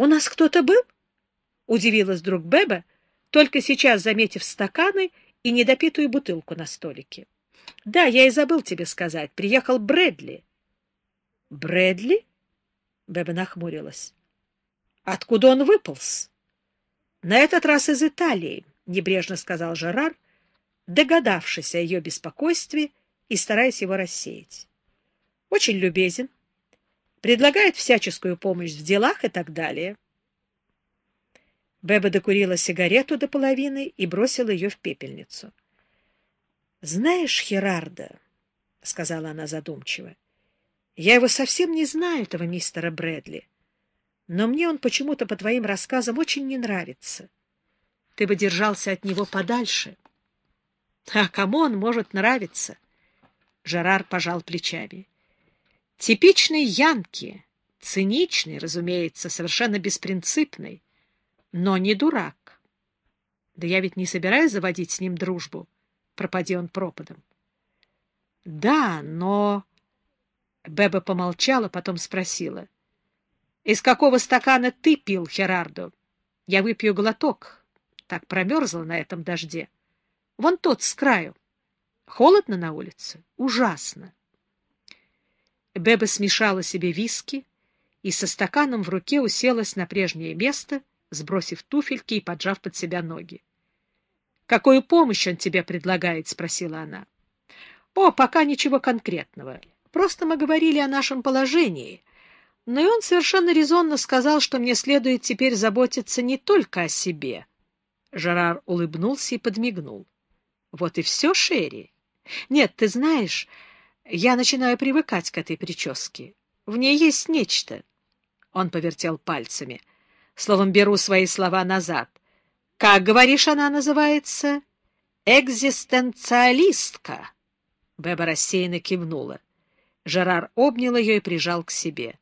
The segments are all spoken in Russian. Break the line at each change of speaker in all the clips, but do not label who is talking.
У нас кто-то был? — удивилась вдруг Беба, только сейчас заметив стаканы и недопитую бутылку на столике. — Да, я и забыл тебе сказать. Приехал Брэдли. — Брэдли? — Беба нахмурилась. — Откуда он выполз? — На этот раз из Италии, — небрежно сказал Жерар, догадавшись о ее беспокойстве и стараясь его рассеять. — Очень любезен, предлагает всяческую помощь в делах и так далее. Беба докурила сигарету до половины и бросила ее в пепельницу. — Знаешь, Херарда, — сказала она задумчиво, — я его совсем не знаю, этого мистера Брэдли, но мне он почему-то по твоим рассказам очень не нравится. Ты бы держался от него подальше. — А кому он может нравиться? Жерар пожал плечами. — Типичный Янки, циничный, разумеется, совершенно беспринципный, но не дурак. Да я ведь не собираюсь заводить с ним дружбу пропади он пропадом. — Да, но... Беба помолчала, потом спросила. — Из какого стакана ты пил, Херардо? Я выпью глоток. Так промерзла на этом дожде. Вон тот с краю. Холодно на улице? Ужасно. Беба смешала себе виски и со стаканом в руке уселась на прежнее место, сбросив туфельки и поджав под себя ноги. «Какую помощь он тебе предлагает?» — спросила она. «О, пока ничего конкретного. Просто мы говорили о нашем положении. Но и он совершенно резонно сказал, что мне следует теперь заботиться не только о себе». Жерар улыбнулся и подмигнул. «Вот и все, Шерри. Нет, ты знаешь, я начинаю привыкать к этой прическе. В ней есть нечто». Он повертел пальцами. Словом, беру свои слова назад. Как, говоришь, она называется? Экзистенциалистка. Беба рассеянно кивнула. Жерар обнял ее и прижал к себе.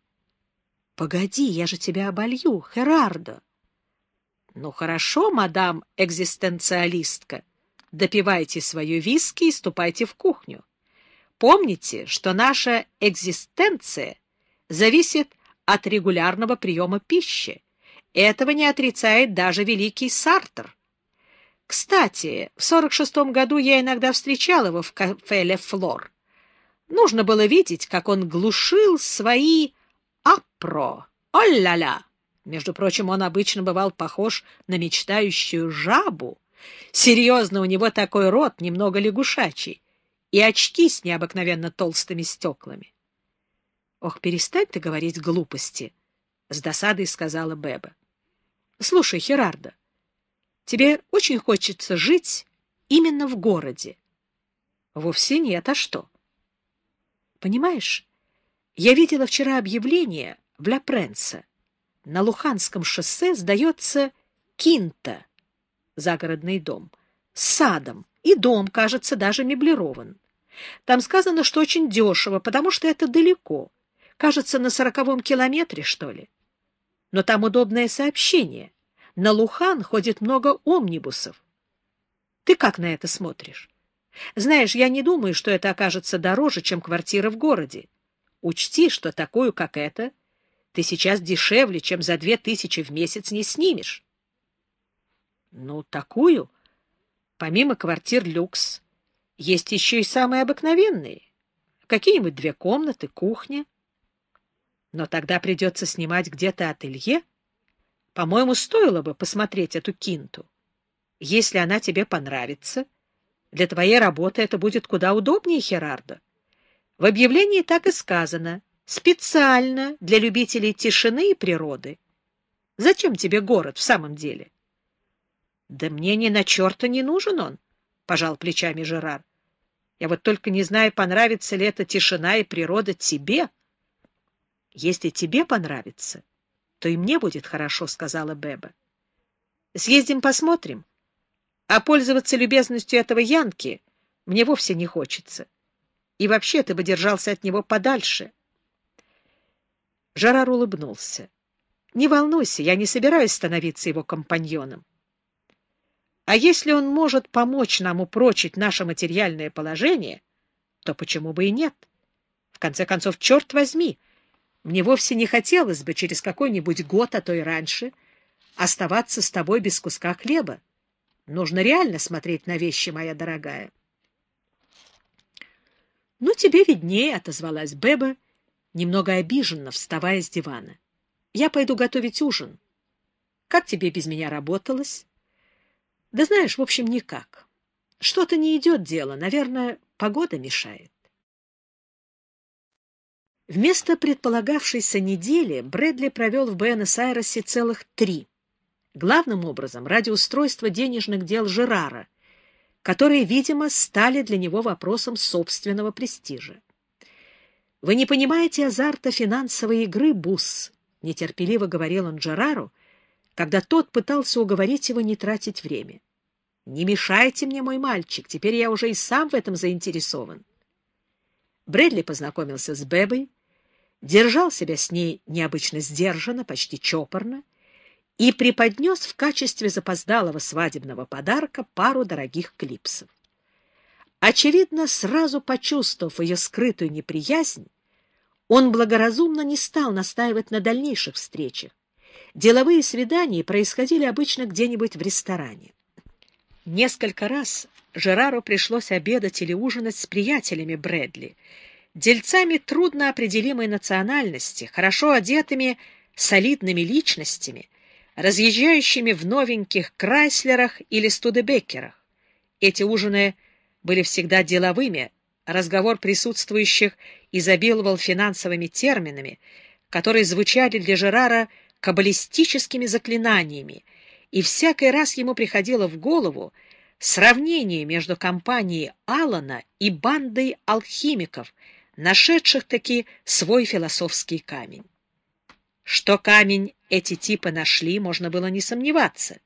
— Погоди, я же тебя оболью, Херардо. — Ну, хорошо, мадам экзистенциалистка. Допивайте свою виски и ступайте в кухню. Помните, что наша экзистенция зависит от регулярного приема пищи. Этого не отрицает даже великий Сартр. Кстати, в 46-м году я иногда встречал его в кафе «Ле Флор». Нужно было видеть, как он глушил свои «апро». О-ля-ля! Между прочим, он обычно бывал похож на мечтающую жабу. Серьезно, у него такой рот, немного лягушачий, и очки с необыкновенно толстыми стеклами. — Ох, перестань ты говорить глупости! — с досадой сказала Беба. — Слушай, Херарда, тебе очень хочется жить именно в городе. — Вовсе нет, а что? — Понимаешь, я видела вчера объявление в Ля Пренса. На Луханском шоссе сдается Кинта, загородный дом, с садом, и дом, кажется, даже меблирован. Там сказано, что очень дешево, потому что это далеко. Кажется, на сороковом километре, что ли но там удобное сообщение. На Лухан ходит много омнибусов. Ты как на это смотришь? Знаешь, я не думаю, что это окажется дороже, чем квартира в городе. Учти, что такую, как эта, ты сейчас дешевле, чем за две тысячи в месяц не снимешь. Ну, такую, помимо квартир люкс, есть еще и самые обыкновенные. Какие-нибудь две комнаты, кухня — но тогда придется снимать где-то ателье. По-моему, стоило бы посмотреть эту кинту. Если она тебе понравится, для твоей работы это будет куда удобнее, Херардо. В объявлении так и сказано. Специально для любителей тишины и природы. Зачем тебе город в самом деле? — Да мне ни на черта не нужен он, — пожал плечами Жерар. — Я вот только не знаю, понравится ли эта тишина и природа тебе. — если тебе понравится, то и мне будет хорошо, — сказала Беба. Съездим посмотрим. А пользоваться любезностью этого Янки мне вовсе не хочется. И вообще ты бы держался от него подальше. Жарар улыбнулся. Не волнуйся, я не собираюсь становиться его компаньоном. А если он может помочь нам упрочить наше материальное положение, то почему бы и нет? В конце концов, черт возьми, Мне вовсе не хотелось бы через какой-нибудь год, а то и раньше, оставаться с тобой без куска хлеба. Нужно реально смотреть на вещи, моя дорогая. — Ну, тебе виднее, — отозвалась Беба, немного обиженно, вставая с дивана. — Я пойду готовить ужин. Как тебе без меня работалось? — Да знаешь, в общем, никак. Что-то не идет дело. Наверное, погода мешает. Вместо предполагавшейся недели Брэдли провел в Буэнос-Айресе целых три. Главным образом ради устройства денежных дел Жерара, которые, видимо, стали для него вопросом собственного престижа. «Вы не понимаете азарта финансовой игры, Бусс», — нетерпеливо говорил он Джерару, когда тот пытался уговорить его не тратить время. «Не мешайте мне, мой мальчик, теперь я уже и сам в этом заинтересован». Брэдли познакомился с Бебой, держал себя с ней необычно сдержанно, почти чопорно, и преподнес в качестве запоздалого свадебного подарка пару дорогих клипсов. Очевидно, сразу почувствовав ее скрытую неприязнь, он благоразумно не стал настаивать на дальнейших встречах. Деловые свидания происходили обычно где-нибудь в ресторане. Несколько раз Жерару пришлось обедать или ужинать с приятелями Брэдли — дельцами трудно определимой национальности, хорошо одетыми солидными личностями, разъезжающими в новеньких Крайслерах или Студебекерах. Эти ужины были всегда деловыми, разговор присутствующих изобиловал финансовыми терминами, которые звучали для Жерара каббалистическими заклинаниями, и всякий раз ему приходило в голову сравнение между компанией Алана и бандой алхимиков — нашедших таки свой философский камень. Что камень эти типы нашли, можно было не сомневаться.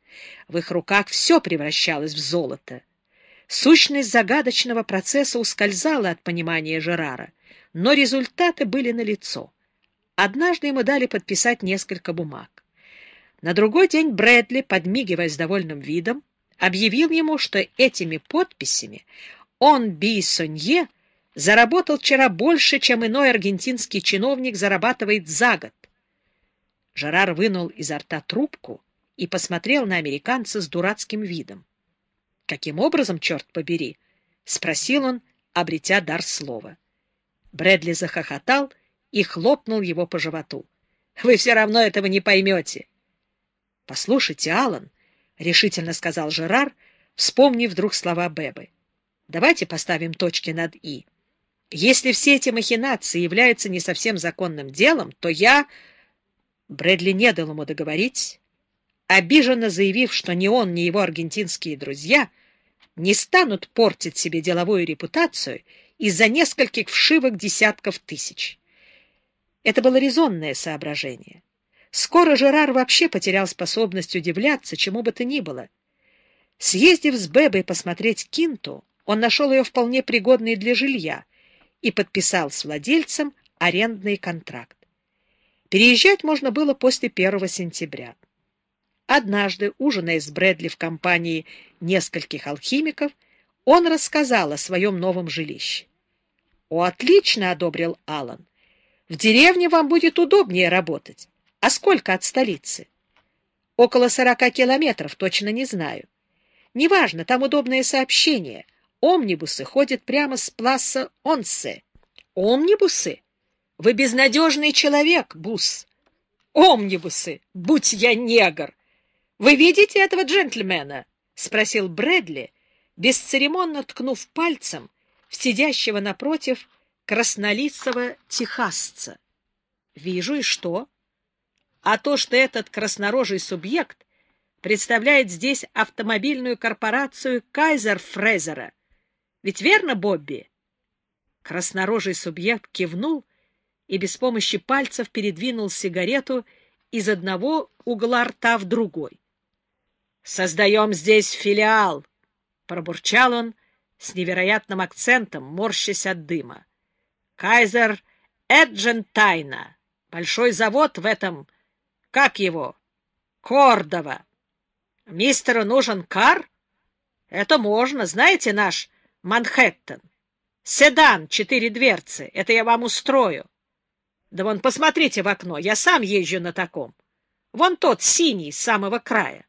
В их руках все превращалось в золото. Сущность загадочного процесса ускользала от понимания Жерара, но результаты были налицо. Однажды ему дали подписать несколько бумаг. На другой день Брэдли, подмигивая с довольным видом, объявил ему, что этими подписями он Би Сонье — заработал вчера больше, чем иной аргентинский чиновник зарабатывает за год. Жерар вынул изо рта трубку и посмотрел на американца с дурацким видом. — Каким образом, черт побери? — спросил он, обретя дар слова. Брэдли захохотал и хлопнул его по животу. — Вы все равно этого не поймете. — Послушайте, Алан, — решительно сказал Жерар, вспомнив вдруг слова Бебы. — Давайте поставим точки над «и». Если все эти махинации являются не совсем законным делом, то я... Брэдли не дал ему договорить, обиженно заявив, что ни он, ни его аргентинские друзья не станут портить себе деловую репутацию из-за нескольких вшивок десятков тысяч. Это было резонное соображение. Скоро Жерар вообще потерял способность удивляться чему бы то ни было. Съездив с Бебой посмотреть Кинту, он нашел ее вполне пригодной для жилья — и подписал с владельцем арендный контракт. Переезжать можно было после 1 сентября. Однажды, ужиная с Брэдли в компании нескольких алхимиков, он рассказал о своем новом жилище. «О, отлично!» — одобрил Алан. «В деревне вам будет удобнее работать. А сколько от столицы?» «Около сорока километров, точно не знаю. Неважно, там удобное сообщение. Омнибусы ходят прямо с Пласа Онсе. Омнибусы? Вы безнадежный человек, Бус. Омнибусы! Будь я негр! Вы видите этого джентльмена? — спросил Брэдли, бесцеремонно ткнув пальцем в сидящего напротив краснолицего техасца. — Вижу, и что? А то, что этот краснорожий субъект представляет здесь автомобильную корпорацию Кайзер Фрезера — ведь верно, Бобби? Краснорожий субъект кивнул и без помощи пальцев передвинул сигарету из одного угла рта в другой. «Создаем здесь филиал!» — пробурчал он с невероятным акцентом, морщась от дыма. «Кайзер Эджентайна! Большой завод в этом... Как его? Кордова! Мистеру нужен кар? Это можно, знаете, наш Манхэттен. Седан, четыре дверцы. Это я вам устрою. Да вон, посмотрите в окно, я сам езжу на таком. Вон тот, синий, с самого края.